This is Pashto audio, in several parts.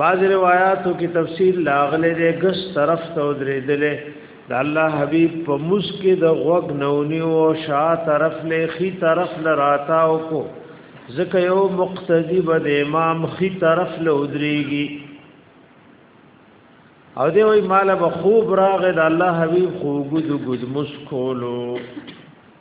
بعض روایاتو کې تفصیل لاغله دې ګس طرف ته درېدلې د الله حبیب په مسکه د غوګ نونی او شا طرف له خي طرف لراتا او کو ځکه یو مقتدی به د امام خي طرف له درېږي او دی وای مال به خوب راغې د الله حبیب خوګو د ګد مسکولو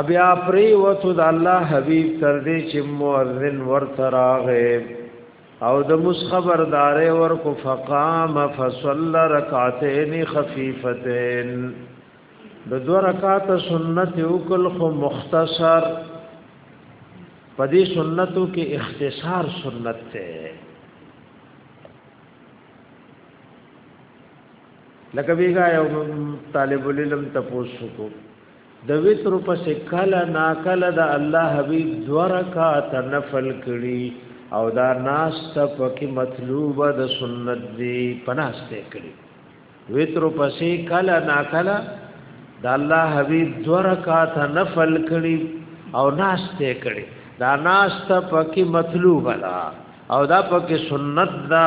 ابیا پری وته د الله حبیب تر دې چې مؤذن ورته راغې او د مس خبردارې ور کو فقام فصلى ركعتين خفيفتين د دو رکعات سنت وکل خو مختصر پدې سنتو کې اختصار سنت ته لکه بیګا یو طالب العلم تاسو کو د وتر پس کله نا کله د الله حبیب دو رکعات نفل کړي او دا ناس ته پکې مطلوبه د سنت دی پناسته کړي وتر پس کله نا کله د الله حبیب دو رکعات نفل کړي او ناس ته کړي دا ناس ته پکې مطلوبه ده او دا پکې سنت ده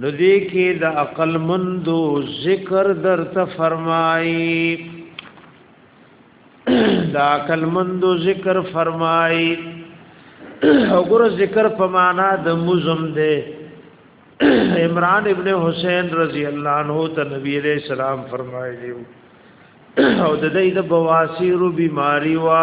نو دې کې د عقل مندو ذکر درته فرمایي د عقل مندو ذکر فرمایي وګوره ذکر په معنا د مزم ده عمران ابن حسین رضی الله عنه ته نبی علیہ السلام فرمایلی او د دې د بواسیر بیماری وا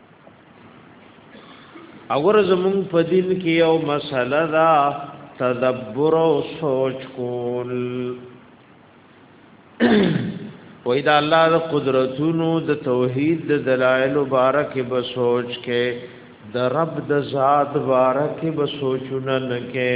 اور زمون په دین کې یو مسله دا تدبر او سوچ کول وای دا الله د قدرتونو د توحید د دلایل مبارک به سوچ کې د رب د ذات مبارک به سوچونه نه کې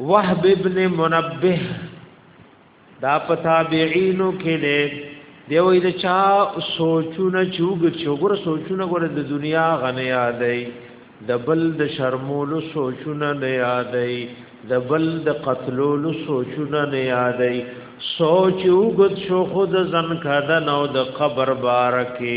وهب ابن منبه دا پتابعینو کې دی دی وې د چا سوچونه چوغ چوغره سوچونه ګوره د دنیا غنه یادای د بل د شرمولو سوچونه نه یادای د بل د قتلولو سوچونه نه یادای سوچ وګد شو خود زن کده نو د قبر بارکه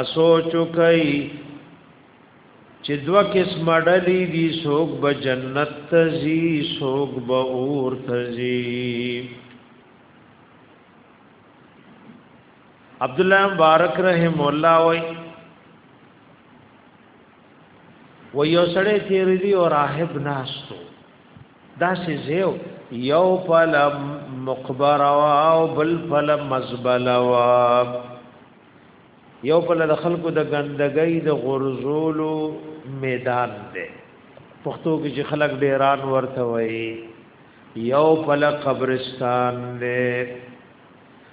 اسوچو کوي چې دوه قسم ډلې دي څوک به جنت ته ځي څوک به اور ته ځي عبد الله مبارک رحم الله وای و یو سړی تیر دی او راهب ناشتو داسې زیو یو پل مقبره او بل پل مزبله وا یو پل د خلکو د ګندګۍ د غرزولو میدان دی پښتو کې چې خلک ډیران ورته وایي یو پل قبرستان دی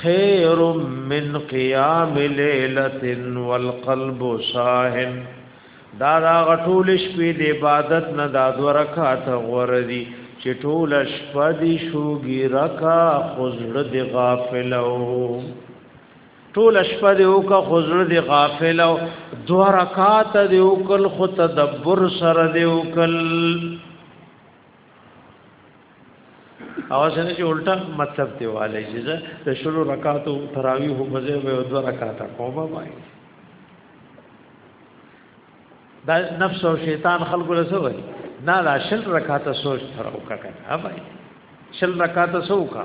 خیر من قیام لیلۃ والقلب ساهن دا دا غټول شپې د عبادت نه دا دو رکعات غوردي چې ټول شپه دي شوګي رکا خزړه دي غافل او ټول شپه دي او کا خزړه دي غافل او دو رکعات دي او کل خو تدبر سره دي او کل او څنګه چې الټا مطلب دی والي چې د شلو رکعاتو تراوی هو په ځای به دوه رکعات کومه وای دا نفس او شیطان خلق له سو وای نه دا شل رکعات سوچ تر او کا کنه وای شل رکعات سو کا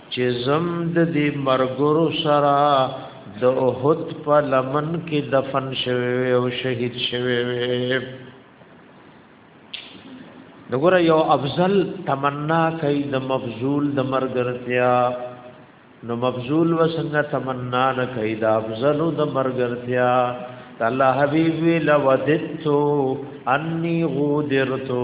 چې زم د دې مرګرو سره د احد په لمن کې دفن شوی او شهید شوی وي دغه یو افضل تمنا کوي د مفضول د مرګرتیا نو مفضول وسنګ تمنا نه کوي د افضل د مرګرتیا الله حبیب لو ودتو انی غودرتو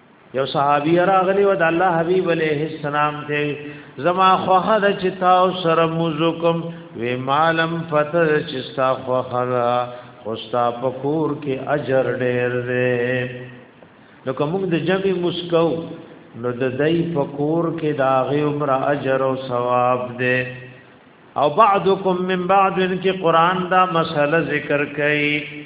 یو صحابي راغلی و د الله حبيب عليه السلام ته زما خوخه د چتا او سره موزکم وی مالم فتر چستا خوخه را خوستا پکور کې اجر ډېر دی نو کوم د جمع مسکو نو د دای پکور کې دا غي عمر اجر او ثواب دی او بعضکم من بعض کې قران دا مسله ذکر کړي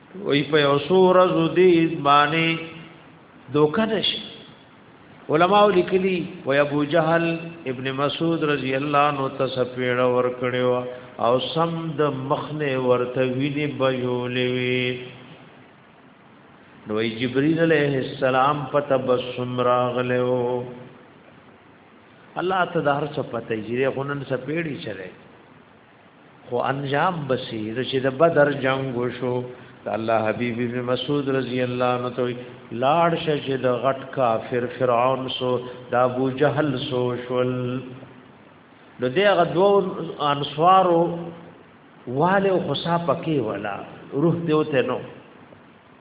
وی په یو سو ورځو دی باندې دوکه نشي علماء لیکلی و ابو جهل ابن مسعود رضی الله عنه تسپیړه ور کړو او سم د مخنه ورته ویلې بجولې وی نو جبريل عليه السلام په تبسم راغلو الله ته د هر څه پته یې غنن سپېړی چره خو انجام بسی چې د بدر جنگ وشو د الله حبیب ابن مسعود رضی الله عنه ته لاړ شه چې د غټ کافر فرعون سو د ابو جهل سو شول نو دغه دوه انصارو والو خصا پکې ولا روح دیوته نو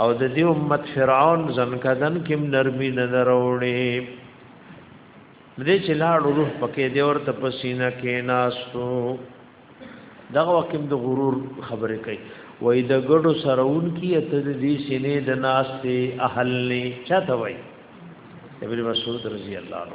او د دې امت فرعون زنکدن کم نرمی نه نروړي دې چې لاړ روح پکې دې ورته پسینه کې ناستو دغه وکم د غرور خبرې کوي وای د ګړو سرون کی ته د دې سینې د ناس ته اهل نه چاته وای ابن مسعود رضی الله عنه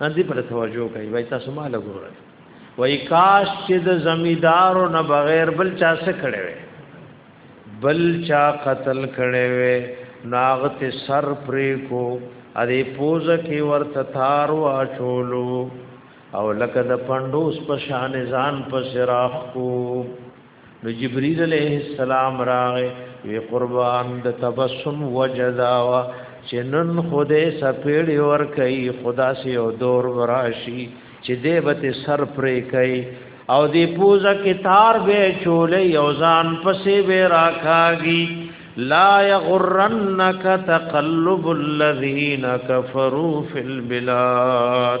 دې پر توجه کوي وای تاسو مال ګورئ وای کاش چې د زمیدارو نه بغیر بل چا څه کړي وي بل چا قتل کړي وي ناغت سر پرې کو اره پوز کې ورته تار واچولو او لکه د پندوس په شان ځان په سراخ کو نو جبريل عليه السلام راغه وی قربان د تبسم وجداوا چې نن خوده سپېړې ور کوي خدا سي او دور وراشي چې دې به سر پرې کوي او دې پوزا کې تار به چولې او ځان پسې به راکاږي لا يغرنك تقلب الذين كفروا في البلاد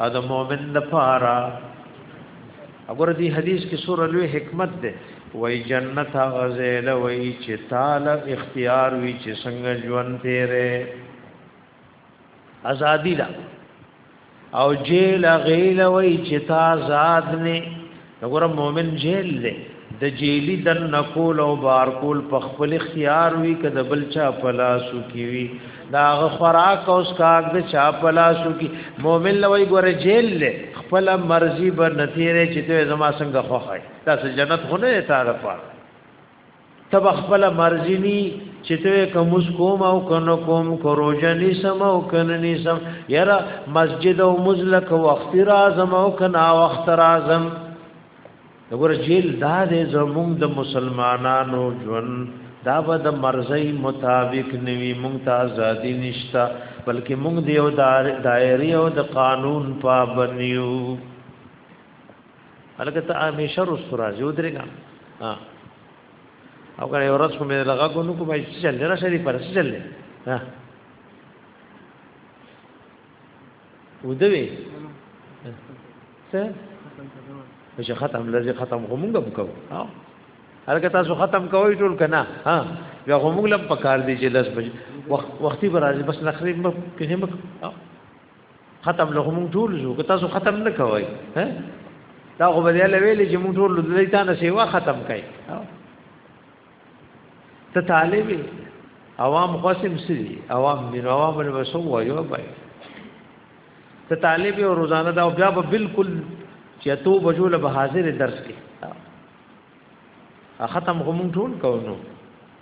او د مؤمن لپاره وګوره دې حدیث کې سور لوی حکمت ده وای جنت غزل وای چې تعالی اختیار وی چې څنګه ژوند تیرې ازادي ده او جیل غیل وای چې تا آزاد نه وګوره مؤمن جیل دی د جیلی دن نکول او بار کول په خپل اختیار وی که د بل چا پلاسو کی وی دا غ خوراک او سکاک د چا پلاسو کی مؤمن لوی ګور جیل له خپل مرزي به نتیره چې ته زما څنګه خوخه تاسو جنت خونه ته را پاره تب خپل مرضی نی چې ته کوم کوم او کنه کوم کروجنی سم او کنه نی سم یرا مسجد او مزلک وخت راځم او کنه وخت راځم وګور جیل دا دې زموږ د مسلمانانو ژوند دا به د مرزي مطابق نوي مونږ ته ازادي نشتا بلکې مونږ دیو دایری او د قانون پابندیو هلکه ته همیشه رست راځي ودرېګا او کنه ورځ کوم لغه کو نو کو به چې چل را شری پر څه چل ها ودوي څه چې ختم لږه ختم کومګه وکاو ها هلکه تاسو ختم کوی ټول کنه ها بیا کومګلم پکار دی چې لږ وخت وختي برازي بس نخري مخ کې مخ ختم له موږ ټول زو که تاسو ختم نه کوئ ها دا خو به له ویلې چې موږ ټول دلته تا نه سیوا ختم کړي ته طالب عوام قسم سي عوام دین عوام له وسو وایو بای ته طالب او روزانه دا بیا به بالکل چې تو بجول به حاضر درس کې ختم غمون ټول کوو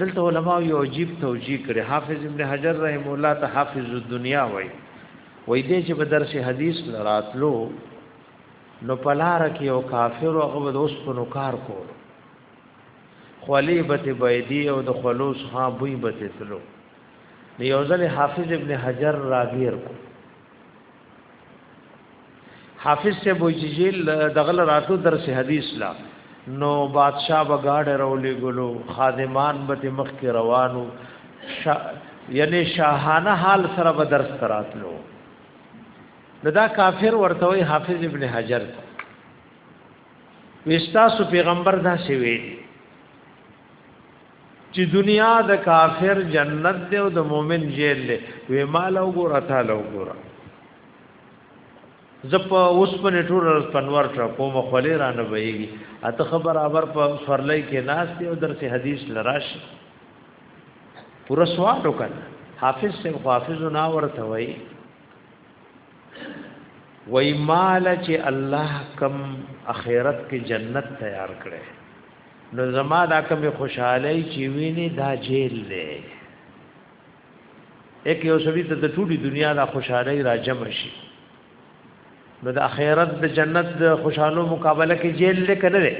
دلته علماء یو عجیب توجیه کړي حافظ ابن حجر رحم الله ته حافظ الدنیا وای وای دې چې په درس حدیث لراتلو نو پلار کې یو کافر او هغه د اوسپنو کار کول خلی بت بيدی او د خلوص ها بوی بت تلو یو ځل حافظ ابن حجر راګیر کو حافظ سے بوجیل دغل راتو درس حدیث لا نو بادشاہ بغاډ رولې ګلو خادمان به مخ کې روانو شا یعنی شاهانه حال سره به درس تراتلو دا کافر ورته وی حافظ ابن حجر وستا سو پیغمبر دا سی وی چې دنیا د کافر جنت دی او د مؤمن جیل دی وی مال او ګور اتا لو ګور زپ اوس په نټور پنور تر کوم خلی را نه ویږي اته خبر اور په سورلای کې ناس دی او درس حدیث لراش پورا سوال وکړ حافظ سے حافظ نا ورته وای وای مال چې الله کم اخرت کې جنت تیار کړي نو زما دا کوم خوشحالي چې ویني دا جیل دی یک یو سړي ته د ټولي دنیا دا خوشحالي راجم شي نو د اخرت د جنت د خوشحالو مقابله کې جیل دی کنه دی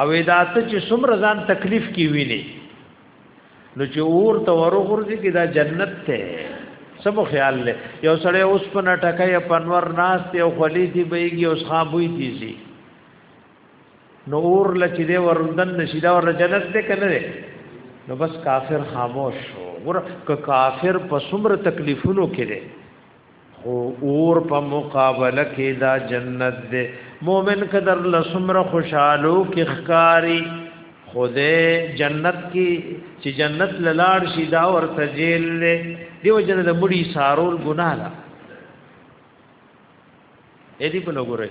او دا ته چې څومره ځان تکلیف کې ویني نو چې اور ته ورغورځي کې دا جنت ته سمو خیال لې یو سړی اوس په نټکه یا پنور ناس ته او خلیدي بېږي اوس خابوي تیزي نو اور لچې دی ورندن نشي دا ور جنت ته کنه دی نو بس کافر خاموش شو ور ک کافر په سمر تکلیفونو کې دی خو اور په مقابله کې دا جنت دی مؤمن قدر لسمر خوشالو کې خکاری خوده جنت کې چې جنت للاړ شي دا ورته جیل دی دیو جن د مړي سارول ګناه ده اې دې په لګورې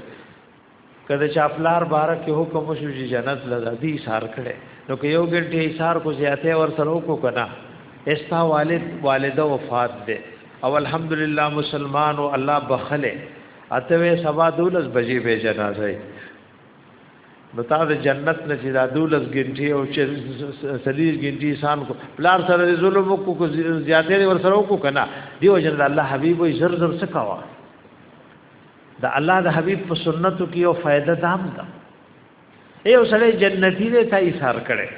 که د چا پلار باره کې حکم وشو چې جنت له د دې سار کړي نو که یو ګنټه یې سار کو زیاته ور سره وکړو کنه استا والد والده وفات ده او الحمدلله مسلمان او الله بخله اته سبا دولس بجې به جنازه نو تا د جنت نه چې دا دولس ګنټي او چې سلیز ګنټي سان کو پلار سره ظلم کو کو زیاتې ور سره کو کنه دیو جن الله حبیب وي زر زر سکوا د الله د حبيب په سنتو کې یو فائدہ دام ده دا. یو سره جنتی دی ته یې سار کړي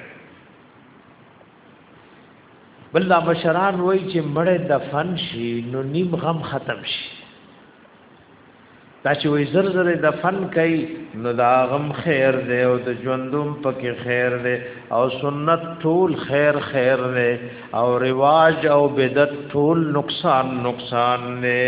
بل دا مشران وای چې مړې دفن شي نو نیم غم ختم شي دا چې وای زر زر دفن کوي نو دا غم خیر دی او د ژوندوم پکې خیر دی او سنت ټول خیر خیر دی او رواج او بدعت ټول نقصان نقصان دی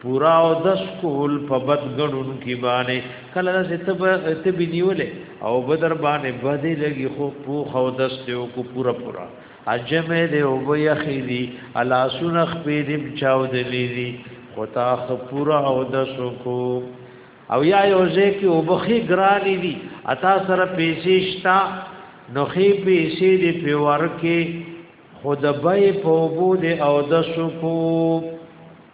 پورا او د سکول په بد غړون کې باندې کله چې تب ته بنیولې او بدر باندې باندې لګي خو پو خو د سیو کو پورا پورا اجمه دې او وی خېدی الا سنخ په دې چاو دې لیدي خو تا خو پورا او د سکو او یا یو ځکه او بخي ګرانی دي اتا سره پیسې شتا نو خې پیسې دې په ورکه خود به په وبو دې او د سکو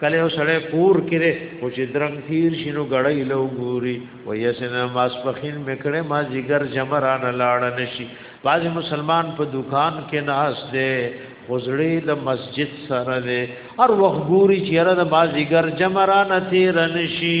کله یو سړی کور کې دی خو چې درنګ تیر شي نو ګړی له وګوري وایي چې نه ماسپخین مې کړی ما جګر جمع رانه لاړه نه شي بعضې مسلمان په دوکان کې ناست دی خو زړه د مسجد سره دی هر وخت ګوري چې یاره د ما جګر جمع رانه تېره نه شي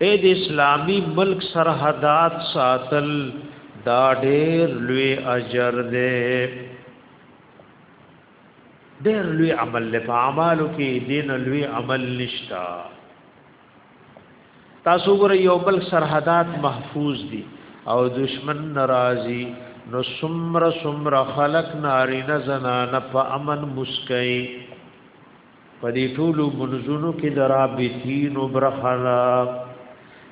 اې د اسلامي ملک سرحدات ساتل دا ډېر لوی اجر دی ډېر لوی عمل له په اعمالو کې دین لوی عمل نشتا تاسو ګره یو بل سرحدات محفوظ دي او دشمن ناراضي نو سمر سمر خلق نارینه زنانه په امن مسکئ په دې ټولو منځونو کې د رابطینو برخه ده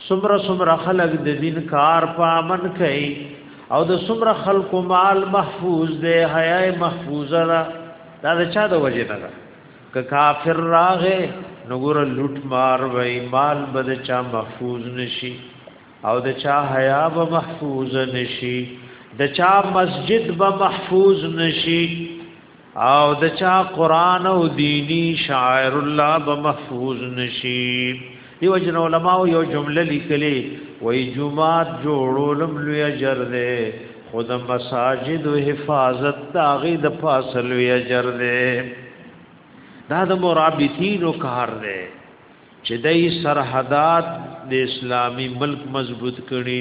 څومره څومره خلک د دین کار په امن کوي او د څومره خلکو مال محفوظ دی حیا محفوظه ده دا د چا د وجې نه ده که کافر راغې نګور لوټ مار وای مال بد چا محفوظ نشي او د چا حیا به محفوظ نشي د چا مسجد به محفوظ نشي او د چا قران او دینی شاعر الله به محفوظ نشي دیو جن علماء یو جمله لیکلې وای جمعات جوړولم لوی اجر ده خود مساجد و حفاظت داغی د فاصل وی اجر ده دا د مرابطینو کار ده چې دای سرحدات د اسلامی ملک مضبوط کړي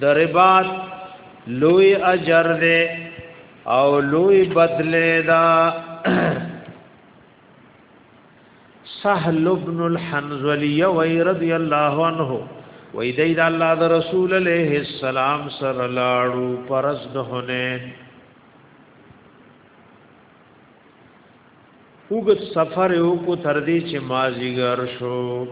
دربات لوی اجر دے او لوی بدلے دا سهل ابن الحنزلی وی رضی اللہ عنہ وی دی دا اللہ دا رسول علیہ السلام سر لاړو پرز دہنین وګت سفر یو کو تر دې چې مازیګر شو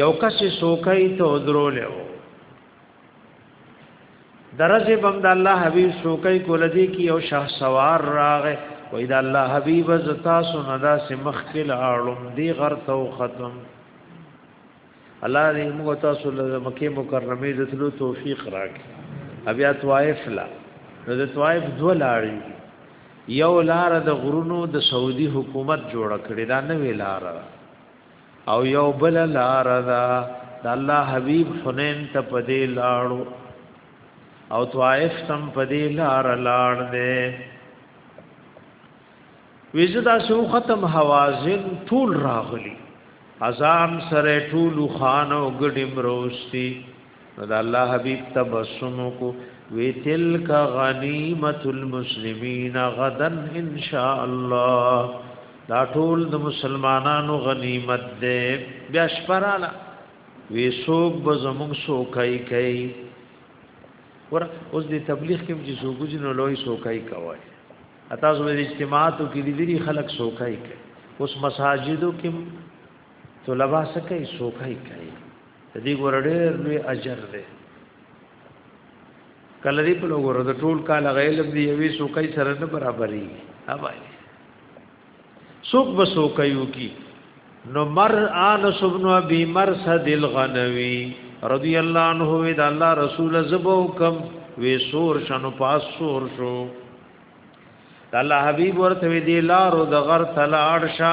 یو کس سوکای ته درول یو درځه بم د الله حبیب سوکای کول دي کې یو شاه سوار راغې وای د الله حبیب زتا سن دا سمخ کې لاړم دی غر تو ختم الله دې موږ تاسو له مکه مکرمه د تلو توفیق راکړي بیا طائف لا نو د طائف دوه لارې یو لار د غرونو د سعودي حکومت جوړ کړي دا نه وی لار او یو بل لار دا د الله حبیب حنین ته پدې لاړو او طائف تم پدې لار لاړ دې ویزدا سو ختم حوازن ټول راغلی ازام سره ټول خان او ګډی مروستی نو د الله حبیب تبسم کو وی تلک غنیمت المسلمین غدن ان شاء الله دا ټول د مسلمانانو غنیمت دی بیا شپراله وی سوق به زموږ سوکای کوي ور اوس د تبلیغ کې چې سوګو جن لوی سوکای کوي تاسو د اجتماعاتو کې د دې خلک سوکای کوي اوس مساجدو کې طلبه سکه سوکای کوي د دې ګورډې لوی اجر دی کله دې په لګور د ټول کال غیلب دی یوې سوکای سره نه برابرې اوبای سوک بسوکیو کی نو مر آنس ابن ابی مرسد الغنوی رضی اللہ عنہ وی دا اللہ رسول زبو کم وی سور شنو پاس سور شو دا اللہ حبیب ورته وی دی لارو د غر تلاړ شه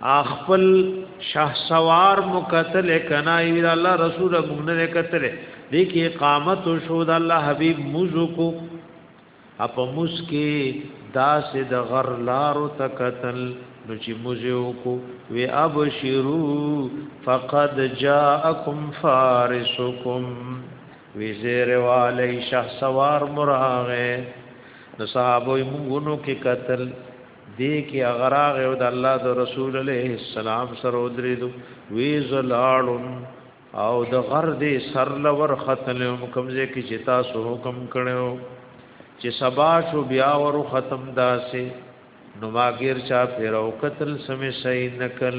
اخپل شاه سوار مقتل کنا ای الله رسول موږ نه قتل دې کې اقامت شو د الله حبيب موزو کو اپ موس کې داس د غر لارو تکتل نو چې موزو کو وی ابشرو فقد جاءکم فارسکم وی زیر والی شاه سوار مراغه نو صحابه موږ نو کې قتل دې کې هغه راغی او د الله د رسول علیه السلام سره ودرېدو وی زه لاړم او د غر دې سر لور ختلم کمزې کې چې تاسو حکم کړو چې سبا شو بیا ور ختم داسې نو ماګیر چا پیرو قتل سمې صحیح نکل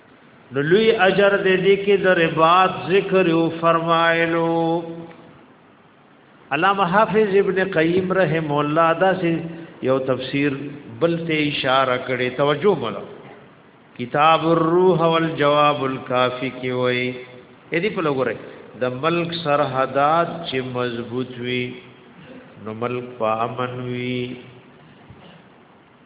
نو لوی اجر دې دې کې د رباط ذکر او فرمایلو علامه حافظ ابن قیم رحم الله دا سي یو تفسیر بل ته اشاره کړي توجه مله کتاب الروح والجواب الکافی کې وایي اې دې په لګورې د ملک سرحدات چې مضبوط وي نو ملک په امن وي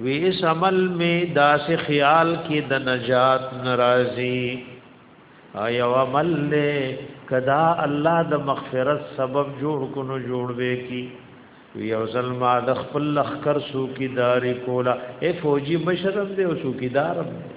ویس عمل می داس خیال کی د نجات ناراضی ایو عمل له کدا الله د مغفرت سبب جوړ کو نو جوړ وی کی یو ظلما د خپل لخر سو کی داری کولا ای فوجی مشرم دی او سو کی دارم دی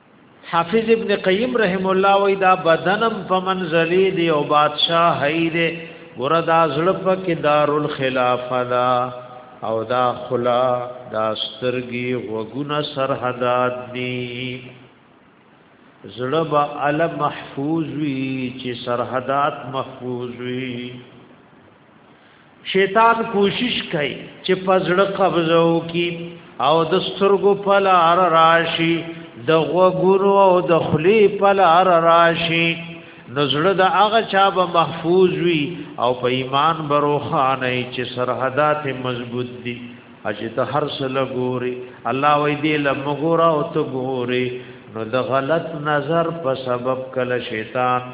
حافظ ابن قیم رحم الله وی دا بدنم په منزلی دی او بادشاہ هی دی وردا زړپ کې دارالخلافه دا او دا خلا دا سترګي وګونه سرحدات دی زړب ال محفوظ وی چې سرحدات محفوظ وی شیطان کوشش کوي چې پزړه قبضه وکي او د سترګو په لار راشي د غوګونو او د خلی په لار راشي نزړه د هغه چا به محفوظ وي او په ایمان بروخانه چې سرحدات مضبوط دي اجه ته هر سله ګوري الله وې دې لمغورا او ته ګوري نو د غلط نظر په سبب کله شیطان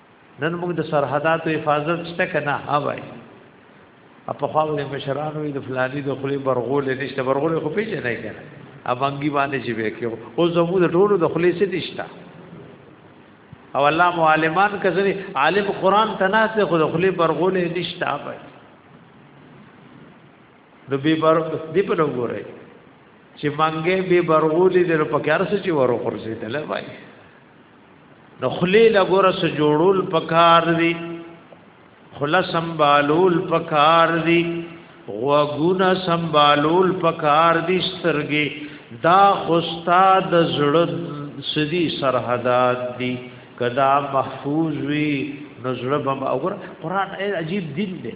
نن موږ د سرحداتو حفاظت شته کنه ها وای په خواله مشرانو د فلانی د خلی برغول نشته برغول خو پیژنې نه کنه امنګي باندې چې وکيو او زمو د ټولو د خلی څه نشته او الله معلمان کزري عالم قران تناسه خو د خلی برغول نشته وای نو به بر دی په لګورای چې مانګه به برغول دې په کار څه چې ورو خرڅې دلای وای نو خلی لګور سره جوړول پکار دی خلا سنبالول پکار دی غوګونه سنبالول پکار دی سترګې دا خوستا د زړه سدي سرحدات دی کدا محفوظ وی نو زړه بم اور قران عجیب دین دی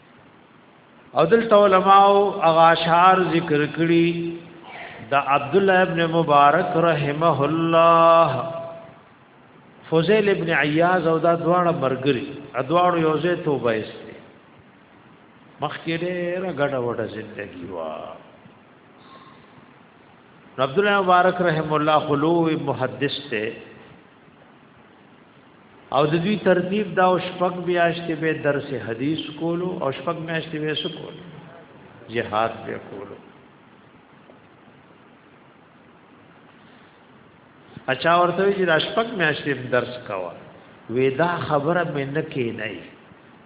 او دلته علماء هغه اشعار ذکر کړي د عبد الله ابن مبارک رحمه الله فوزیل ابن عیاض او دا دواړه مرګري ادواړو یو ځای توبه است مخکې ډېر غډه وډه ژوندۍ وا عبد الله مبارک رحم الله خلو محدث ته او د دوی ترتیب دا او شپږ میاشتې به درس حدیث کولو او شپږ میاشتې به سکول جهاد به کولو اچھا ورته چې دا شپږ میاشتې درس کاوه ودا خبره مې نه کې نه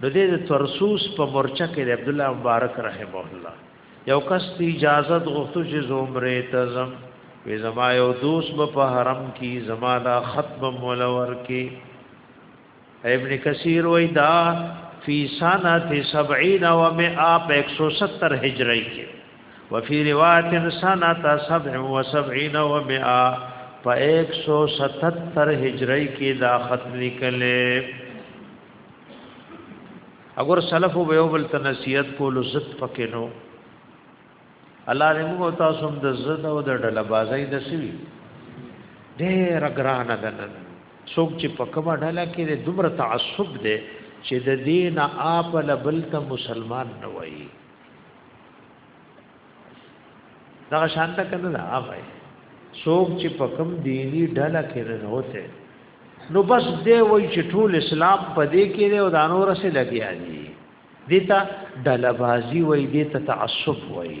نو دې د ترسوس په مورچه کې د عبد الله مبارک رحمه الله یو کس ته اجازه غوښتو چې زومره تزم وې زما یو دوست به په حرم کې زما دا ختم مولور کې ابن کثیر وې دا فی سنه 70 و 170 هجری کې وفي روایت سنه 77 و 100 په 177 هجری کې دا خط لیکلې اگر سلف و یو بل ته نصیحت کولو زت پکې نو الله دې موږ تاسو هم د زړه او د ډله بازۍ د سوي ډېر ګرانه ده نن څوک چې په کومه ډله کې د دومره تعصب دی چې د دین اپ لبل ته مسلمان نه وایي دا شانته کنه دا اوای څوک چې په کوم دینی ډله کې راوته نو بس دې وای چې ټول اسلام په دې کې دی او دا نور سره لګیا دي دیتا ډله بازی وای دیتا تعصب وای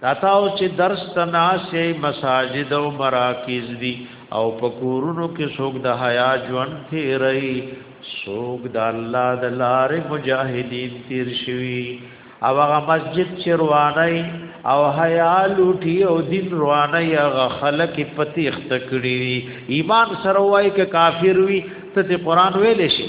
دا تاسو چې درس تناسي مساجد او مراکز دي او پکورونو کې څوک د حیا ژوند تیري څوک د الله د لارې مجاهدین تیر شوي او هغه مسجد چې رواني او حیا لوټي او دین رواني هغه خلک پتیخ تکړي ایمان سره وای ک کافر وي ته قرآن ویل شي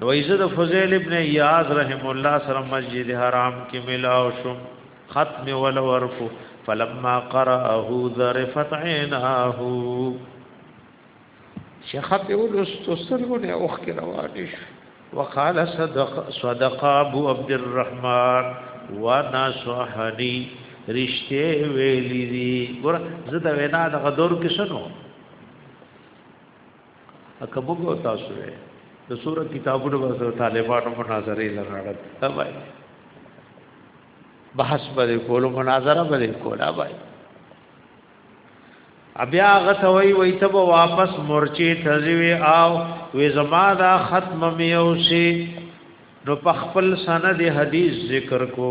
نو ایزه د فضیل ابن یاز رحم الله سره مسجد حرام کې ملاو شو ختم ول ورکو فلما قرأه ذرفت عیناه شیخ په ولستو سرونه اوخ کې روان شو وقال صدق صدق ابو عبد الرحمن ونصحني رشته ویلې دي ګور زه دا وینا د غدور کې شنو اکه موږ تاسو یې د سوره کتابونو باندې طالبانو مناظره لګاړه دا وای بحث باندې کولو مناظره باندې کولا وای بیا غته وای وای ته واپس مورچه تزوی او وې زما دا ختم میو شي نو په خپل سند حدیث ذکر کو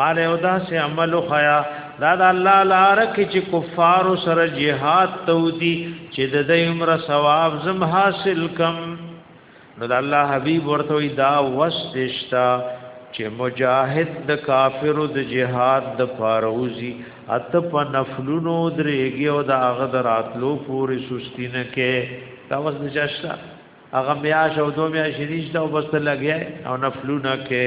مال او دا سه عمل خیا دا د الله لار کې چې کفار سره jihad تودي چې د دې عمر ثواب زم حاصل کم نو د الله حبيب ورته دا وسشتا چې مجاهد د کافرو د جهاد د فاروزی ات په نفلونو درېږي او د هغه دراتلو پورې سستی نه کې دا وس د چاشتا هغه میاش او دوه میاش ریشته او بس لګیا او نفلونه کې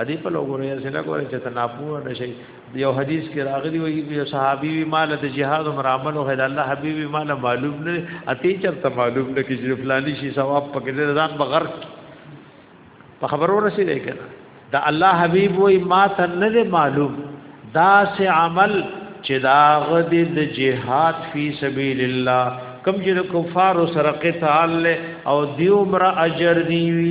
ادي په لوګوري څنګه کوي چې تناپور نشي یو حدیث کې راغلی وي یو صحابي وی مال د جهاد او مرامل او هدا الله حبيبي مال معلوم نه اتی چرته معلوم نه کې چې فلانی شي ثواب پکې نه ځان بغیر په خبرو رسیدای کنه دا الله حبيب وی ما ته نه معلوم دا سه عمل چې دا غد د جهاد فی سبیل الله کم چې کفار سره قتال او دیو مر اجر دی وی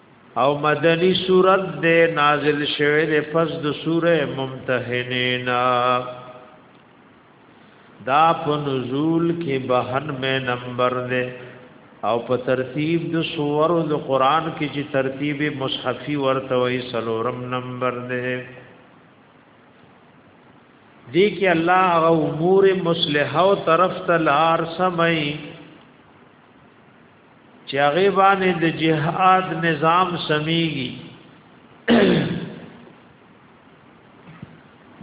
او مدنی صورت دے نازل شوه دے پس د سوره ممتحنینا دا په نزول کې بهن مې نمبر دے او په ترتیب د سور د قران کې چې ترتیب مصحفي ورته وي سلورم نمبر دی دی کې الله هغه امور مصلحه او طرف ته لار سمي چې هغه باندې د جهاد نظام سميږي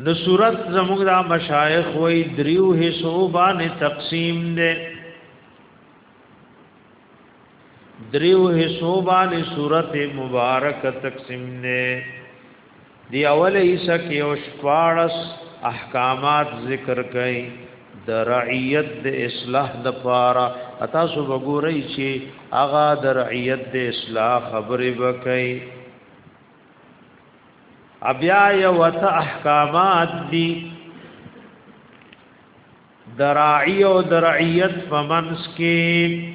نو صورت زموږ د مشایخ وې دریو حصو باندې تقسیم ده دریو حصو باندې صورت مبارک تقسیم ده دی اوله ایسه کې او شپارس احکامات ذکر کړي د رعیت د اصلاح د پاره اتا سو وګورئ چې اغا د رعیت د اصلاح خبرې وکړي بیا یو وت احکامات دي دراعی او درعیت فمنس کې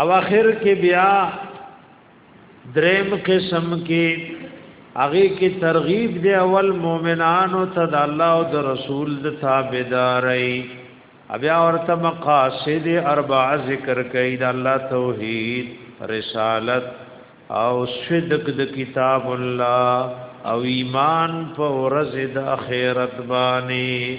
او اخر کې بیا دریم قسم کې هغه کې ترغیب دی اول مؤمنانو ته د الله او د رسول د تابعداري بیا ورته مقاصد اربع ذکر کوي د الله توحید رسالت او صدق د کتاب الله او ایمان په ورځ د اخرت باندې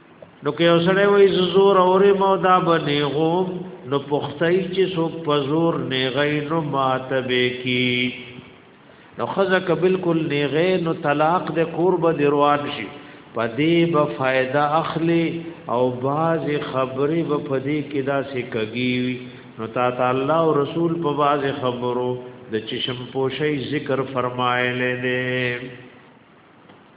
نو که اوسړې وای زور اورې مو دا بنې غوم نو پختای چې سو پزور نیغې نو ماته به کی نو خزه ک بالکل نیغې نو طلاق د قرب دروان شي پدې به فائدہ اخلي او باز خبرې به پدې کې دا سې کګي نو تا تعالی او رسول په باز خبرو د چشم پوشي ذکر فرمایله دې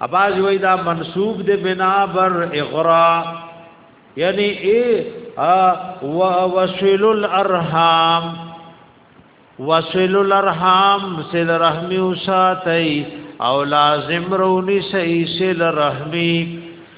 اباز وی دا منسوب دی بنا بر اغرا یعنی ای وصل الارحام وصل الارحام سل رحمی وساتئ او لازم رونی سئی سل رحمی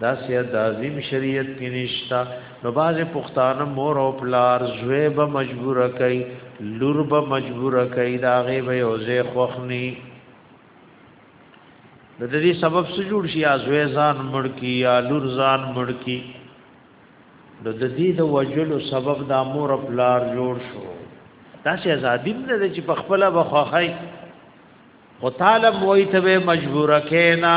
دا سیاد عظیم شریعت کې نشتا نو باز پښتانه مور او پلار زوی به مجبور کوي لور به مجبور کوي دا غي به اوزه خوخني د دې سبب څه جوړ شي ازوی ځان مړ کی یا لور ځان مړ کی د دې د وجلو سبب دا مور پلار جوړ شو دا چې ازادي نه ده چې په خپل بخخای او طالب وای ته مجبور کینا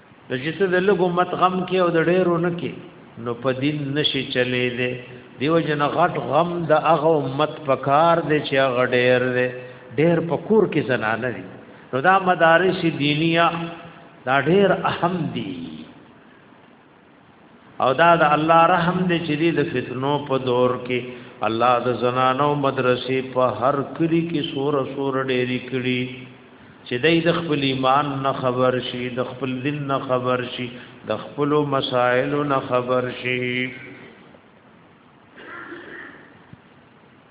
نو چې ته د لګو مت غم کې او د ډېرو نه کې نو په دین نشي چلے دې دیو جن غټ غم د هغه امت پکار دې چې هغه ډېر دې ډېر په کور کې زنانه دي نو دا مدارس دینیه دا ډېر اهم دي او دا د الله رحم دی چې د فتنو په دور کې الله د زنانو مدرسې په هر کلی کې سور سور ډېری کړي چې دای د خپل ایمان نه خبر شي د خپل دین نه خبر شي د خپل مسائل نه خبر شي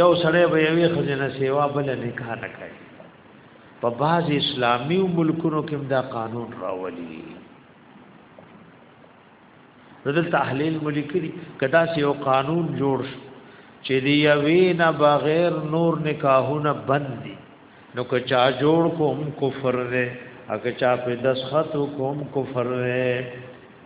یو سړی به یوې خزینه سیوا بل نه کار کوي په بعض اسلامی ملکونو کې دا قانون راولي دل تحلیل ملکري کدا سی یو قانون جوړ چې دی یوې نه بغیر نور نکاحونه بند دي نو که چا جوړ کوم کفر دی اګه چا په دسخط کوم کفر دی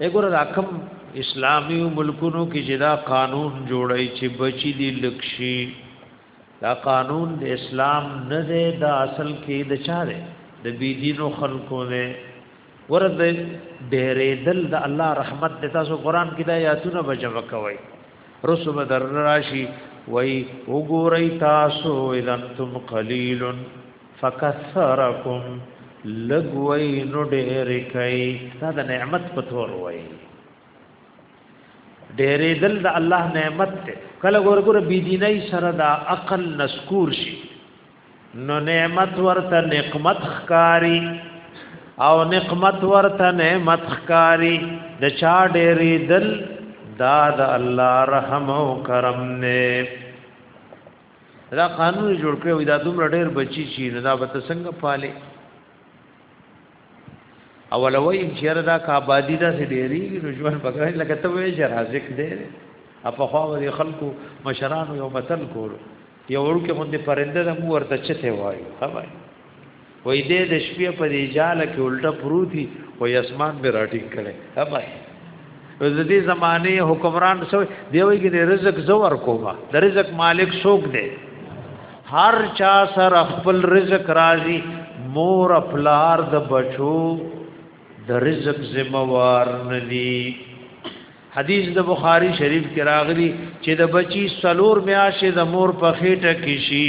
وګوره دا کوم اسلامی ملکونو کې چې دا قانون جوړی چې بچی دی لکشي دا قانون د اسلام نه دی دا اصل کې د چا دی د بی دینو خلکو نه ورته ډېرې دل د الله رحمت د تاسو قران کې دا یاتونه بجو کوي رسوب در راشي وای وګورئ تاسو اذا انتم قلیلن فکثرکم لګوي نو ډېر کوي دا د نعمت په تور وایي ډېرې دل د الله نعمت ته کله ګورګور بي دیني سره دا عقل نسکور شي نو نعمت ورته نقمت خکاری او نقمت ورته نعمت خکاری د چا ډېرې دل دا د الله رحم او کرم نه دا قانون جوړ کړو دا دومره ډېر بچی شي نو دا به څنګه پاله اولوي چیر دا کا آبادی دا سي ډېری نو ژوند پکړه لکه ته وې چې رازق دې اپا خو د خلکو مشرانو یو مثل کولو یو ورکه باندې پرنده د مو ورته چته وایو خبره وای دې د شپې په دې جاله کې الټه پروتي او اسمان به راټینګ کړي هبه د دې زمانه حکمران سو دی وای کې رزق زور کوما د رزق مالک څوک دی هر چا سر خپل رزق راځي مور خپلار د بچو د رزق ذمہ وار ندي حدیث د بخاری شریف کې راغلی چې د بچی سلور میاشه د مور په خېټه کې شي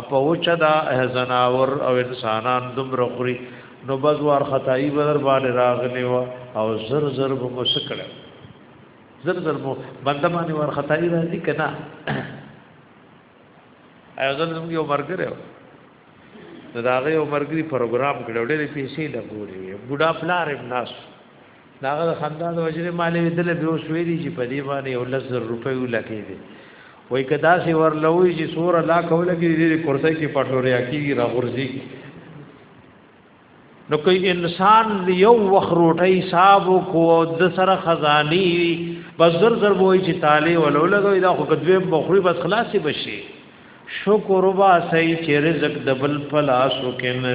اپا وچا دا زناور او انسانان دومره خوري نو بس وار خدای بدر باندې راغلی و او زر زر به مسکل زر زر مو بنده باندې وار خدای راځي کنا ایوزن زموږ یو مرګره و دا هغه یو مرګري پروګرام کړو ډېرې پیسې لګولې بوډا پلار هم ناس داغه د خندا د وجره مالې دل به اوس ویلي چې په دی باندې یو لزر روپۍ ولکې دي وای کدا سی ورلوي چې سور لا کوله کې دې کرسي کې پټوریا کې راغورځي نو کوئی انسان یو وخت روټي صاحب کو د سره خزاني بس زر زر وای چې تاله ولولګوي دا خو کدوې بخوري بس خلاصي بشي شکر با سي چې رزق دبل پلاسو کې نه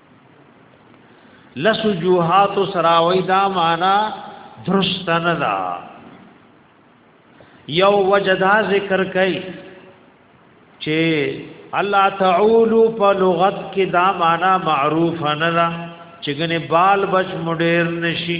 لس جوهات سراوی دا معنا درست نه دا یو وجدا ذکر کئ چې الله تعالی په لغت کې دا معنا معروف نه ده چې ګنې بال بچ مډیر نشي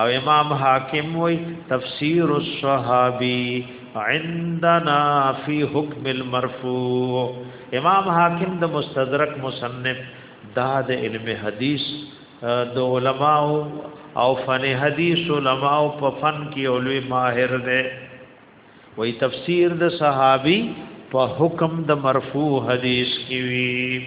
او امام حاکم وی تفسیر الصحابی عندنا فی حکم المرفوع امام حاکم د مستدرک مصنف دا د علم حدیث د علماء او فن حدیث علماء په فن کې اولوی ماهر دی وی تفسیر د صحابي په حکم د مرفوع حدیث کې وی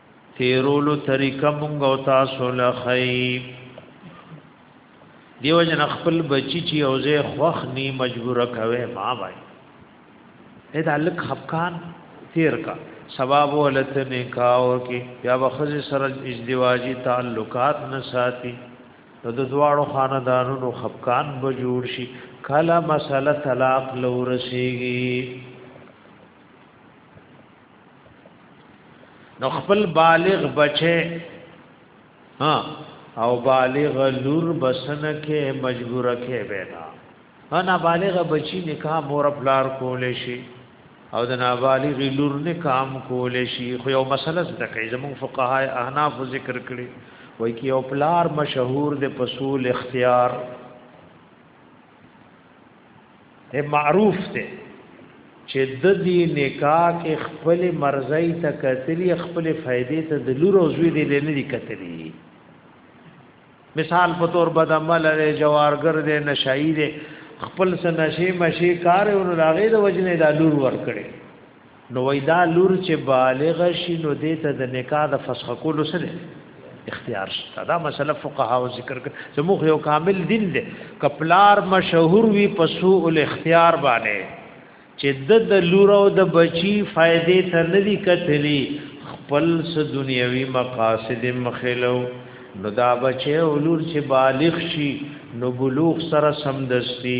تیرولو طریقه مونږ او تاسو لخی دیو جن خپل بچی چې او زه خوخ نی مجبور کوي ما وای دا لک خفقان تیر کا سبب ولت نکاو کې یا وخذ سره ازدواجی تعلقات نه ساتي نو د دواړو خاندانونو خفقان به جوړ شي کله مسله طلاق لورسیږي نو خپل بالغ بچي ها او بالغ لور بسنه کې مجبور کې وینا انا بالغ بچی نکاح مور پلار کول شي او د نابالغ لور نکام کول شي خو یو مسله زده کوي زموږ فقهای احناف ذکر کړي وای کی او پلار مشهور د پسول اختیار ته معروف ته چې د دې نکاح کې خپل مرزي ته کتلی خپل فائدې ته د لور او زوی دې نه دي کتلی مثال په تور بد عمل لري جوارګر دې نشئی دې خپل سنشي مشي کار او لاغې د وجنې د لور ور کړې نو وای دا لور چې بالغ شي نو دې ته د نکاح د فسخ کولو سره اختیار شته دا مسله فقها او ذکر زموږ یو کامل دین دی کپلار مشهور وی پسو ال اختیار باندې چې د د لور او د بچی فائدې ته ندی کتلی خپل س دنیوي مقاصد مخلو نو دا بچي او لور چې بالغ شي نو بلوغ سره سمدستي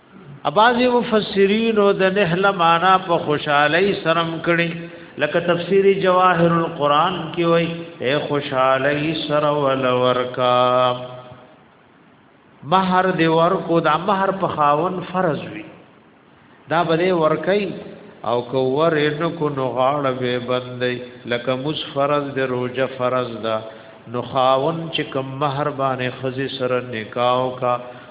اباظي مفسرین او د نهله معنا په خوشحالي سرم کړي لکه تفسیر جواهر القرآن کې وای اے خوشحالي سر ول ورکا مہر دی ورکو دا مہر په خاون فرض وی دا بده ورکای او کو ور ان کو نو غاړه به بندې لکه مس فرض دی روزه فرض دا نو خاون چې کوم مہر باندې خزي سره نکاح کا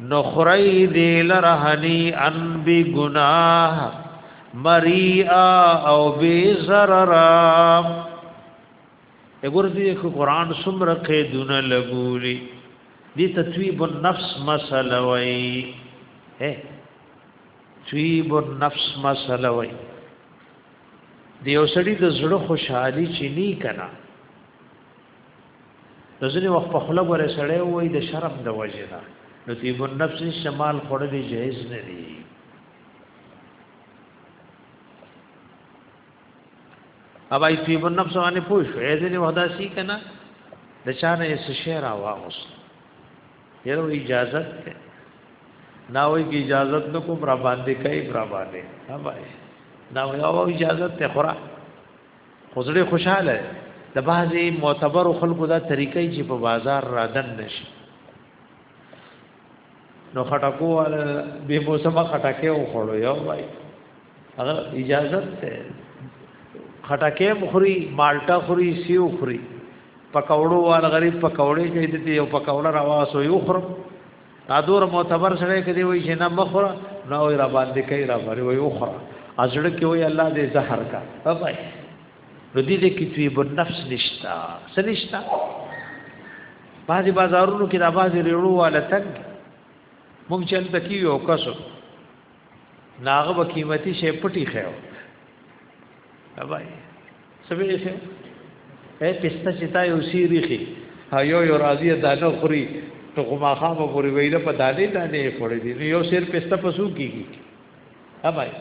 نخری دی لرهنی ان بی گناه مریعا او بی ضررا اگر دی که قرآن سمر قیدون لگولی دی تطویب النفس مسئلہ وئی تطویب النفس مسئلہ وئی دی او سړی د زړه خوشحالی چینی کنا د ځینې وخت په خوله غره سړی وای د شرم د وجې نه نو تیب النفس شمال خوړل جایز نه دی اب ای تیب النفس باندې پوه شو اې ځینې وخت داسي کنه د چانه یې شعر واغوس یره اجازه ته نا وای کی اجازه نو کوم را باندې کوي را باندې ها بھائی نا وای اجازه ته خورا خو زړه خوشاله د بعضی معتبر خلکو دا طریقې چې په بازار را دن نشي نو خټکو وال به موسمه خټکه و خړو یو وای هغه اجازه ته خټکه مخري مالټا خوري سیو خوري پکوړو وال غریب پکوړې کوي دې یو پکوړه راواسو یو خرم دا دور معتبر سره کې دی وای چې نه مخره نه وای را باندې کوي را باندې وای اوخره ازړه کې وای الله دې زهر کا بابا نو دې دې کې توی بر نفس نشتا سنشتا بعضی بازارونو کې د بعضی ریړو والا تک مونږ چل تکي یو کسو ناغه به قیمتي شی پټي خېو بابا سبې شه اے پسته چې تا یو سی ریخي یو یو راضی دانه خوري ته خو ما خامه پوری ویله په دانه دانه خوري دي یو سیر پسته پسو کیږي ها بھائی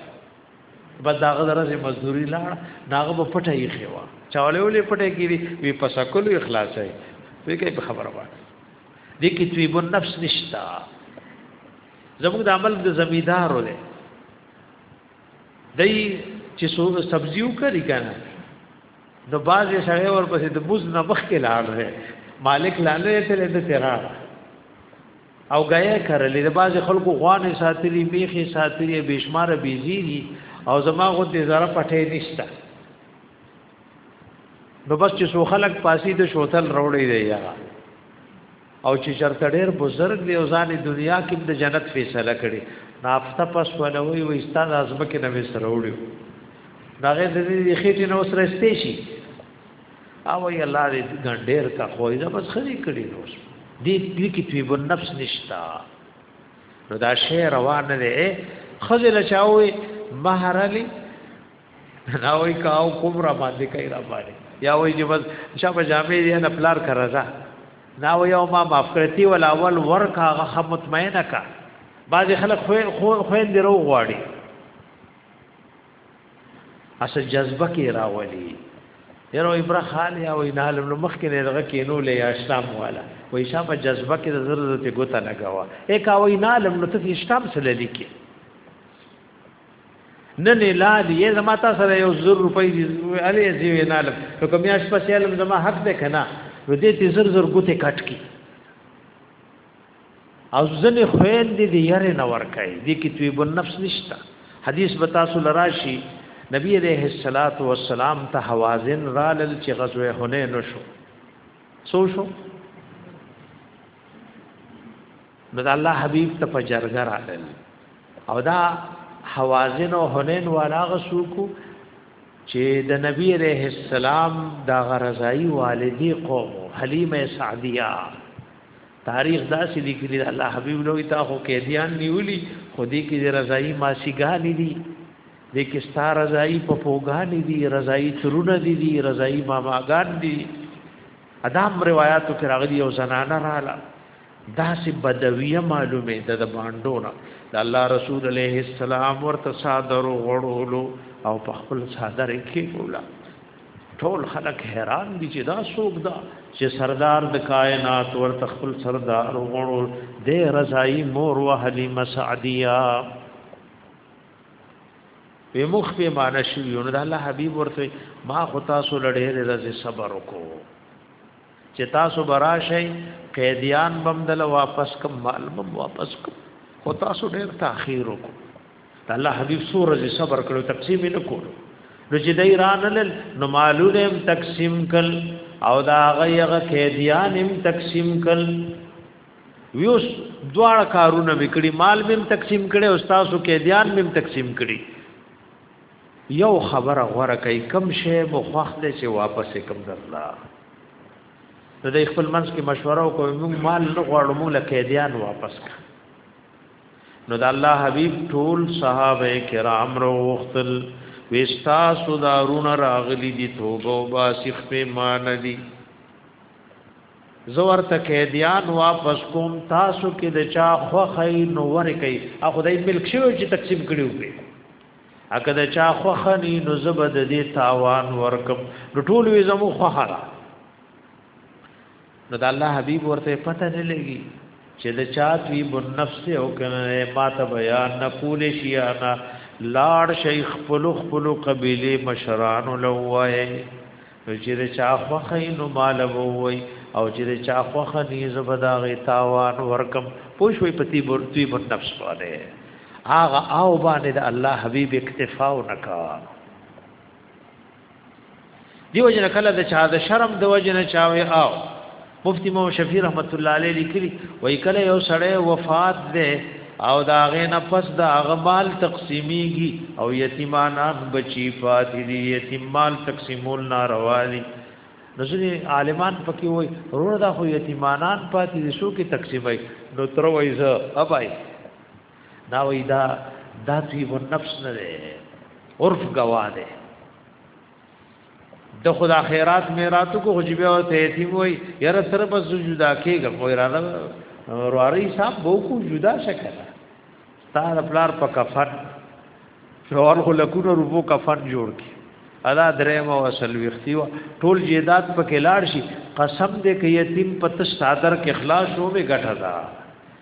بس داغه درځي مزدوري لاړ داغه په پټه یې خوا چاولې ولې پټه کیږي وی په سکلو اخلاصه وی کوي په خبره باندې دې کې تویب النفس نشتا زموږ د عمل د زمیدار ولې دای چې سبزیو کری کنه نو باز سره ورپسې د بوز نه مخ کې لاړ دی مالک لاله ته له تیرا او غیا کرلې د باز خلکو غوانې ساتلې میخي ساتلې بشمار بيزي او زما غو دې زره پټې نشته نو بس چې سو خلق پاسی د شوتل روړې دی یا او چې چرته ډېر بزرګ دی او ځان دنیا کې د جنت فیصله کړي نافته پس ولوي و استاد اعظم کې نوې سره وړو دا غیر د دې خېټې نو سره استې شي او ای الله دې ګنډېر کا خو یې بس خري کړي نو دې دې کې توی بن نفس نشتا نو دا شی روان نه دی خزل چاوي مہر علی نه وای کاو کوم را باندې کوي را باندې یا وای چې بس شابه جامې یې نه پلار کرا دا نه وای او ما معاف کړتی ول اول ورک هغه خه مطمئنه کا بعض خلک خو خو خو دې رو غواړي اسه جذبه کې راولي یره ابره خال یا وای نه لم مخ کې نه دغه کې نو لې اسلام والا وای شابه جذبه کې ضرورت ګوتا نه گوا اے کا وای نه لم نو ته اسلام سره لیکي نه نه لالي یې زما تا سره یو زر روپۍ دی علي زی وینالم نو کوم یاش په سیلم زما حق ده کنه نو دې تی زر زر ګوته کټ کی او ځنې خوین دې دې یاره نه ورکای دې کې توی بن نفس نشتا حدیث بتا سو لراشی نبی علیہ الصلات والسلام ته حوازن رالل چې غزوه حنین شو سو شو نو د الله حبیب ته په جرګه راغل او دا حوازن او حنین والا غسوکو چې د نبی علیہ السلام دا غرزای والدی قوم حلیمه سعدیه تاریخ داسې لیکلی الله حبیب نو تا خو قیدیان نیولی خو دې کې رضای ماسیګانی دي دې کې ستا رضای په پوګانی دي رضای ترونه دي دي رضای ماماګان دي ادام روایتو کې راغلي یو زنانه رااله داسې بدویه معلومه ده د باندونه د الله رسول علیه السلام ورته صادر وړولو او په خپل صادر کې کولا ټول خلک حیران دي چې دا څوک ده چې سردار د کائنات ورته خپل سردار وړول د رضای مور و حلیمه سعدیه په مخ په مان شي یو نه الله حبيب ورته ما خو تاسو لړې رزه صبر وکړو چې تاسو براشي قیدیان بمدل واپس کم مال بم واپس کم خو تاسو ډېر تاخير وکړو الله حبيب سورج صبر کړو تقسیم نه کول نو چې دای رانل نو مالونه تقسیم کړ او دا غیغه قیدیان هم تقسیم کړ ویوس دواړه کارونه وکړي مال مم تقسیم کړي او تاسو کې دیان مم تقسیم کړي یو خبره غوړه کوي کم شی مخخ دې چې واپس کم درلا نو د خپل منځ کې مشوره وکړو موږ مال نه غواړو موږ لکه دیان واپس کړو نو د الله حبیب ټول صحابه کرام وروختل وستا سودارون راغلی دي توبه او باسخ په مان دي زه ورته قیدیان واپس کوم تاسو کې د چا خوخی نو ورکي ا خدای ملک شوی چې تقسیم کړیو به اګه د چا خوخنی نو زبد دې تاوان ورکم نو ټول وی زمو خوخره نو د الله حبیب ورته پته نه لګي چې د چا دوی بن نفس او کنه ما ته بیان نه کول شي انا لاړ شیخ پلو خپل قبيله مشران لوه نو چې د چا خوخه نو مال ووي او چې د چا خوخه ني زبداغه تاوان ورکم پوښوي پتی برتوي مت نفس باندې هغه او باندې د الله حبيب اکتفا وکا دیو جن کله د چا د شرم د وجنه چاوي او مفتی مو شفیع رحمت الله علیه لیکلی وای کله یو سړی وفات ده او دا غې نه پس دا غمال تقسیمیږي او یتیمانان بچی فاتې دي یتیمال تقسیمول ناروا دي نزدي عالمان پکې وای ورور دا خو یتیمانان پاتې دي شو کې تقسیمای نو تر وای ز ابای دا وای دا دا تی و نفس نه ده عرف گواه ده د خدا خیرات میراتو کو حجبه او ته یتیم وای یاره سره بس جدا کېږم وای را ده ورواري صاحب بو کو جدا شکل ستاره پلار په کفن شوار خو لکونه روپو کفن جوړ کی ادا درېم او اصل وختي وا ټول جیدات په کلاړ شي قسم دې کې یتیم پت صادر کې اخلاص شو به ګټه دا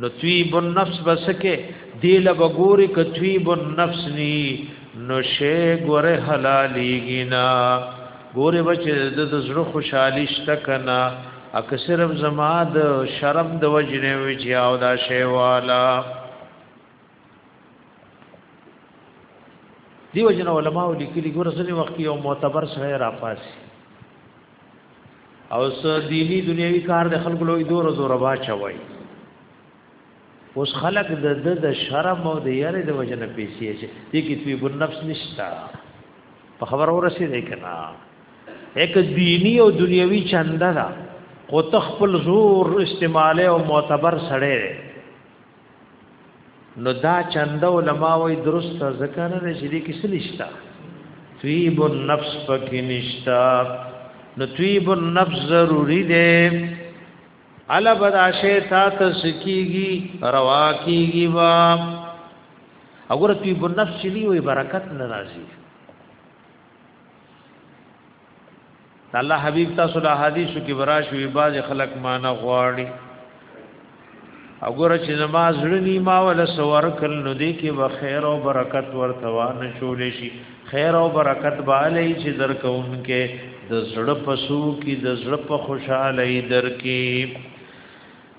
نو طیب النفس بسکه دیل بغوری ک طیب النفس نی نو شی ګوره حلالیږي نا ګوره بچ د زړه خوشحالي شته کنا اک صرف زما د شرم د وجنه وی چې او دا شی والا دیو جن علماء لیکلي ګوره ځنی وخت یو معتبر سره را پاسي او س دینی دنیوي کار د خلکو لوی دور زور روا چوي اوس خلق د د د شرم او د یاره د وجنه پیسې چې دې کې توی بن نفس نشتا په خبر اور رسې دی کنا یک دینی او دنیوي چنده دا او تخپل زور استعمال او معتبر سړی نو دا چند علماء وی درست ذکر نه شری کې سلیشتا طیب النفس پکې نشتا نو طیب النفس ضروری دی علا بدا شی تا ته سکیږي روا کیږي وا وګوره طیب النفس دی وی برکت ناراضي الله حبیب تاسو له حدیثو کې براشوي باز خلق معنا غواړي وګوره چې نماز لري ما ول سور کل نو دې کې و خیر او برکت ورته و نشول شي خیر او برکت بالي چې درکون کې د زړه پسو کې د زړه په خوشاله درکې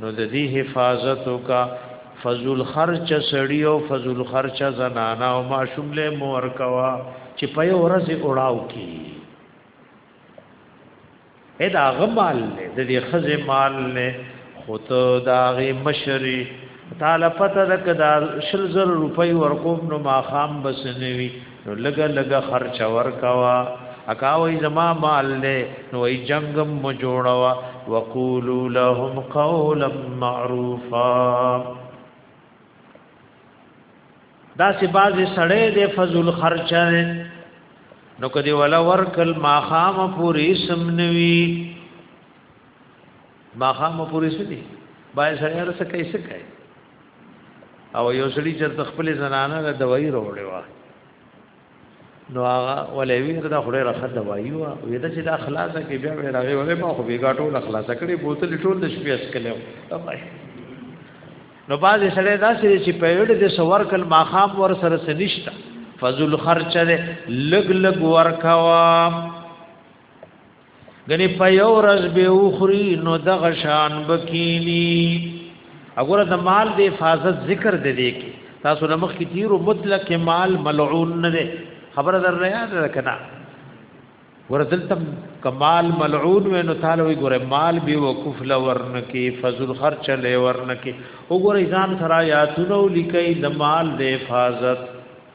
نو د دې حفاظت وکا فضل خرچ سړی او فضل خرچ زنانا او ماشوم له مور کوا چې په یو ورځ اوړاو کی اې دا غمال نه د دې خزه مال نه خود دا غي مشری تعالی پته د کدا شل زر روپۍ ورکوم نو ما خام بسنوي نو لګه لګه خرچ ورکوا اکاوی زما مال نه نو ای جنگم مو جوړوا وقولو لهم قولا معروفا دا سی باز سړی د فضل خرچه نو کدی ولا ورکل ما خام پوری سمنوی ما خام پوری سدی بای سره سره کیسه کوي او یو سړي چې د خپل زنانه د دوايي وروړي وا نو هغه ولې ویر دا خړې راخه دوايي وا وې دا چې د اخلاص کې بیا وې راغې ولې ما خو بیګا ټول اخلاص کړې بوتل ټول د شپې اس کلو نو باز سره دا چې په وړ د سوار کل ماخام ور سره سنشتہ فضل خرچ لګ لګ ورکوا غني په یو ورځ به اوخري نو د غشان بکینی وګوره د مال د حفاظت ذکر دی دی کی تاسو لمخ کی تیر مطلق مال ملعون نه دی خبره در نه یاد کنا ورتل تم کمال ملعون و نو تعالی وی ګوره مال به وقف ل ورن کی فضل خرچ ل ورن کی وګوره ځان سره یاتونو لیکي د مال د حفاظت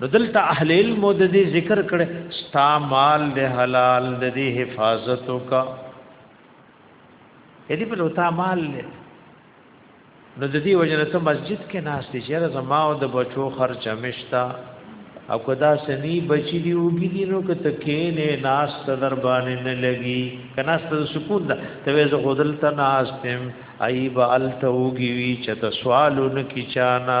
نو دلته اهل علم د دې ذکر کړي ستا مال د حلال د دې حفاظت وکا دې په لوتا مال له نو د دې وجنه ته مسجد کې ناس دي چې زما او د بچو خرچ مشتا او کدا سني بچی دی وګی دی نو کته کې نه ناس ته در باندې نه لګي کنا ست سکون ده ته وې زه غدل ته ناس تم ایب ال ته وګی وی چې ته سوالونه کی چانا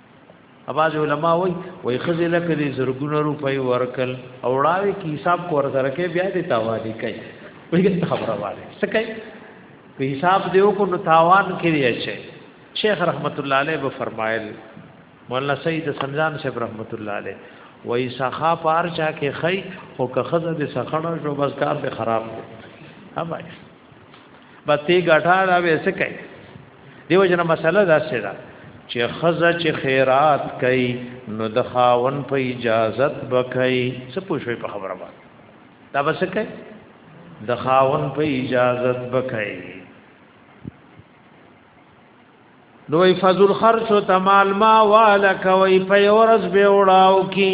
اباز علماء وای وای خزه لکه دې زرګونه روپۍ ورکل او راوي کې حساب کور سره کې بیا دې تاوالې کوي وایي خبره واره سکه په حساب دیو کو نو تاوان کړی شي شیخ رحمت الله علیه به فرمایل مولانا سید سمزان صاحب رحمت الله علیه وای سخا پار چا کې خی او که خزه دې سخړه شو بس کار به خراب دی هم بس تی غټا دا وې سکه دیو جن مسله دا سره چې خزه چې خیرات کوي نو د خاون په اجازت بکای څه پوښوي په خبره باندې دا بس کوي د خاون په اجازت بکای نو فضل خرج او تمال ما والک وی په ورځ به وړاو کی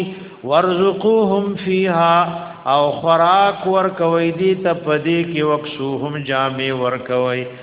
ورزقوهم فیها او خوراک ورکوي دي ته پدې کې وکسوهم جامې ورکوي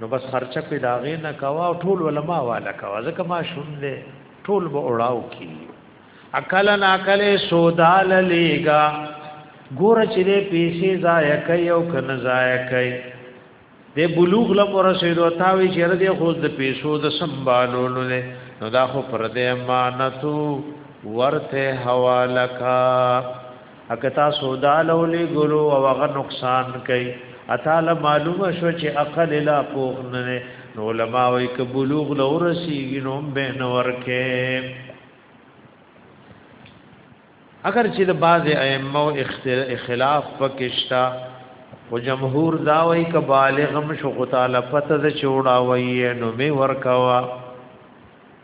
نو بس خرچه په داغه نه کوا ټول علما والا کوا ځکه ما شوم دې ټول به اوړاو کی اکل نا کله سودال لیگا ګور چې دې پیسې ضایع کوي او کنه ضایع کوي دې بلوغ له پر رسیدو تاوي چې دې خو د پیسو د سمبالولو نه نو دا خو پر دې امانتو ورته حواله کا اکه تاسو دا لولې ګلو او هغه نقصان کوي اتاله معلومه شو چې عقل لا پوخ نه نو علما وي ک بلوغ لو رسیږي نو به نه ورکه اگر چې د بعض ائمه اختلاف پکشتا او جمهور دا وایي ک بالغ هم شو تعالی پته د چوڑا وایي نو می ورکوا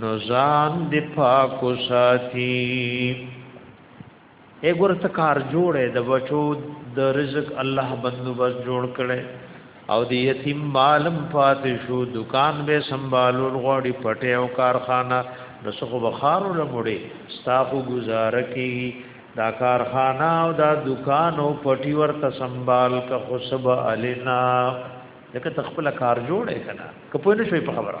نو ځان دی پاک وساتي اګور ته کار جوړه د بچو د رزق الله بندوبست جوړ کړي او د یتیم مالم پاتې شو دکان به سنبالو غوړي پټه او کارخانه د سخو بخارو لمړي ستاخو گزاره کی دا کارخانه او دا دکان او پټي ورته سنبال کا خصب علنا لکه تخپل کار جوړه کنا کپوی نشوي په خبره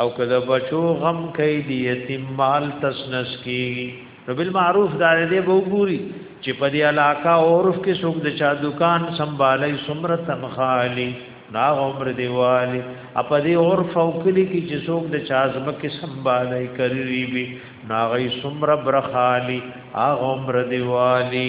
او که د بچو غم کوي د یتیم مال تسنس کیږي نو بالمعروف دا دې به وګوري چې په دې علاقه عورف کې څوک د چا دکان سنبالي سمره تنخالي نا عمر دیوالي اپ دې عورف او کلی کې چې څوک د چا ځمکه سنبالي کوي به نا غي سمره برخالي اغه عمر دیوالي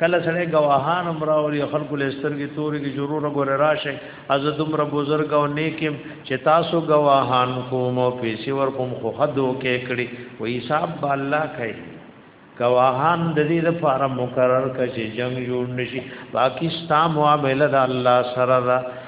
کله سره گواهان هم راوړي خلکو له سترګې تورې کې ضرور غوړې راشي از دومره بزرګ او نیکم چې تاسو گواهان کوم او پیسې ور کوم خو حدو کې کړی و حساب الله کوي گواهان د دې لپاره مقرر کړي جنگ جوړ نشي پاکستان معاملې د الله سره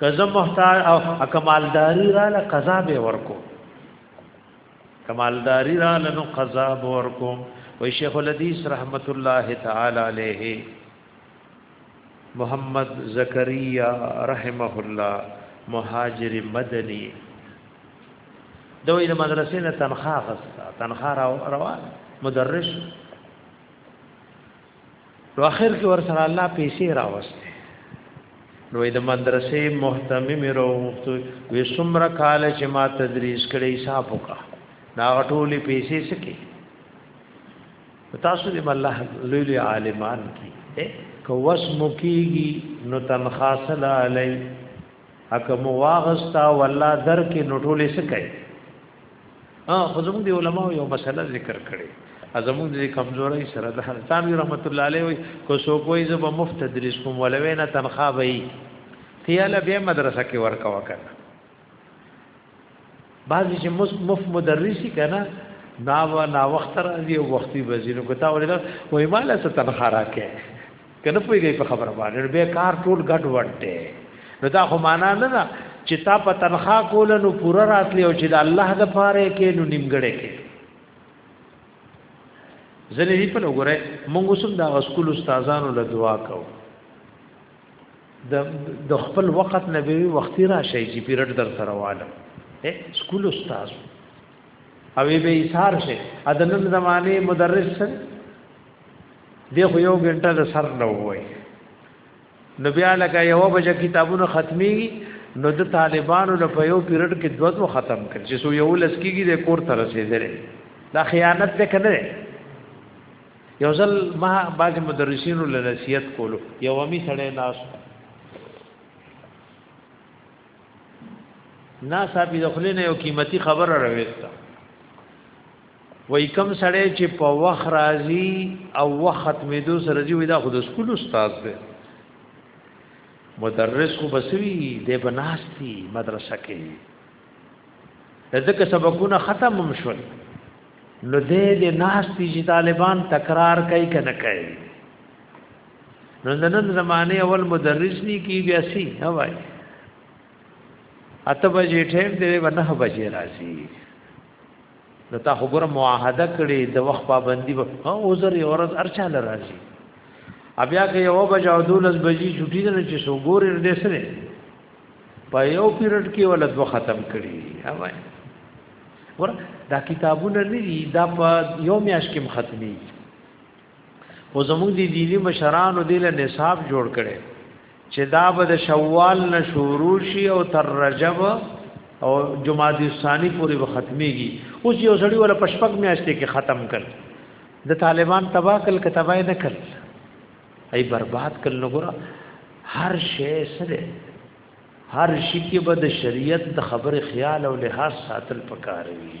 کزه محتاج او کمالداری را ل قضا به ورکو کمالداری را ل نو قضا به ورکو وی شیخ الحدیث رحمت الله تعالی علیه محمد زکریا رحمه الله مهاجر مدنی دوی د مدرسې نه تنخواه غستا تنخواه را روان مدرس نو اخر کې ور سره الله پیسې راوسته نو د مدرسې محتمم وروغتو وې سمره کال چې ما تدریس کړې حساب وکا دا ټولې پیسې سکے تاسو دې الله لوی لوی عالمان کی کوس مکیږي نو تنخوا سلا علی اکه مو واغستا والله در کې نو ټولې سکے ها خو زموږ دی علماء یو مسله ذکر کړي زموږ دی کمزوري سره د حسان رحمت الله علیه وي کو سو کوی زب مفت تدریس کوم ولوي نه تنخواه وي تیاله به مدرسه کې ورکا وکړه بعضی چې مفت مدرسي کنه نا و نا وخت راځي او وختي وزیر کو تا ولې وای مال څه تنخواه راکې کنه پویږي په خبره باندې به کار ټول ګډ وډ دی نو دا خو معنا نه ده چې تا په تنخوا کول نو پورا راتلی او چې د الله د پاره کې نو نیمګړې کې ځنې دی په وګوره موږ اوسم دا غسکول استادانو له دعا کو د د خپل وخت نبی وختي را شي چې پیرډ در سره واله سکول استاد او به ایثار شي اذن زمانه مدرس سره دی خو یو ګنټه د سر نه وای نو بیا لکه یو بجه کتابونه ختمي نو د طالبانو له په یو پیریډ کې دوه دوه ختم کړ چې سو یو لس کېږي د کور تر رسیدل دا خیانت ده کنه یو ځل ما بعض مدرسینو له نصیحت کولو یو امی سړی ناس نا صاحب د خلینو یو قیمتي خبره راوېسته وای کم سړی چې په وخت راځي او وخت ختمېدو سره ځي وای دا خو د سکول استاد دی مدرس خو بسوي دی بناستی مدرسه کې دغه سبقونه ختم هم شول نو دې دې ناستی چې طالبان تکرار کوي کنه کوي نو نن زمانه اول مدرس ني کی بیا سي هواي اته بجې ټیم دې ونه بجې راځي نو تا خو ګره معاهده کړي د وخت پابندي به او زر یو ورځ ارچا لراځي بیا که یو بجا او دولس بجې چټي نه چې سو ګورې دې سره په یو پیریډ کې ولا دو ختم کړي اوای ور دا کتابونه نه دي دا په یو میاش کې ختمي خو زموږ دی دینی مشرانو دی له نصاب جوړ کړي چې دا به د شوال نه شروع شي او تر رجب او جمادی ثانی پورې به ختميږي اوس یو سړی ولا پشپک میاشتې کې ختم کړ د طالبان تبا کل کتابه نه کړ ای برباد کړ نو ګره هر شی سره هر شي کې به د شریعت د خبر خیال او لحاظ ساتل پکاروي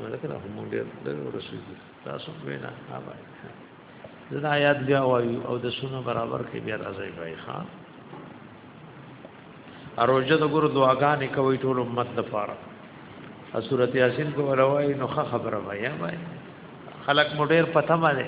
ولکه دا هم ډېر ډېر ورسېږي تاسو به نه آبای دا آیات بیا وایو او د سونو برابر کې بیا راځي بای ښا اروجه د ګورو دعاګانې کوي ټول امت د پاره ا سورۃ یاسین کو ولوي نو خبره وای بای خلق مو ډېر پته ما ده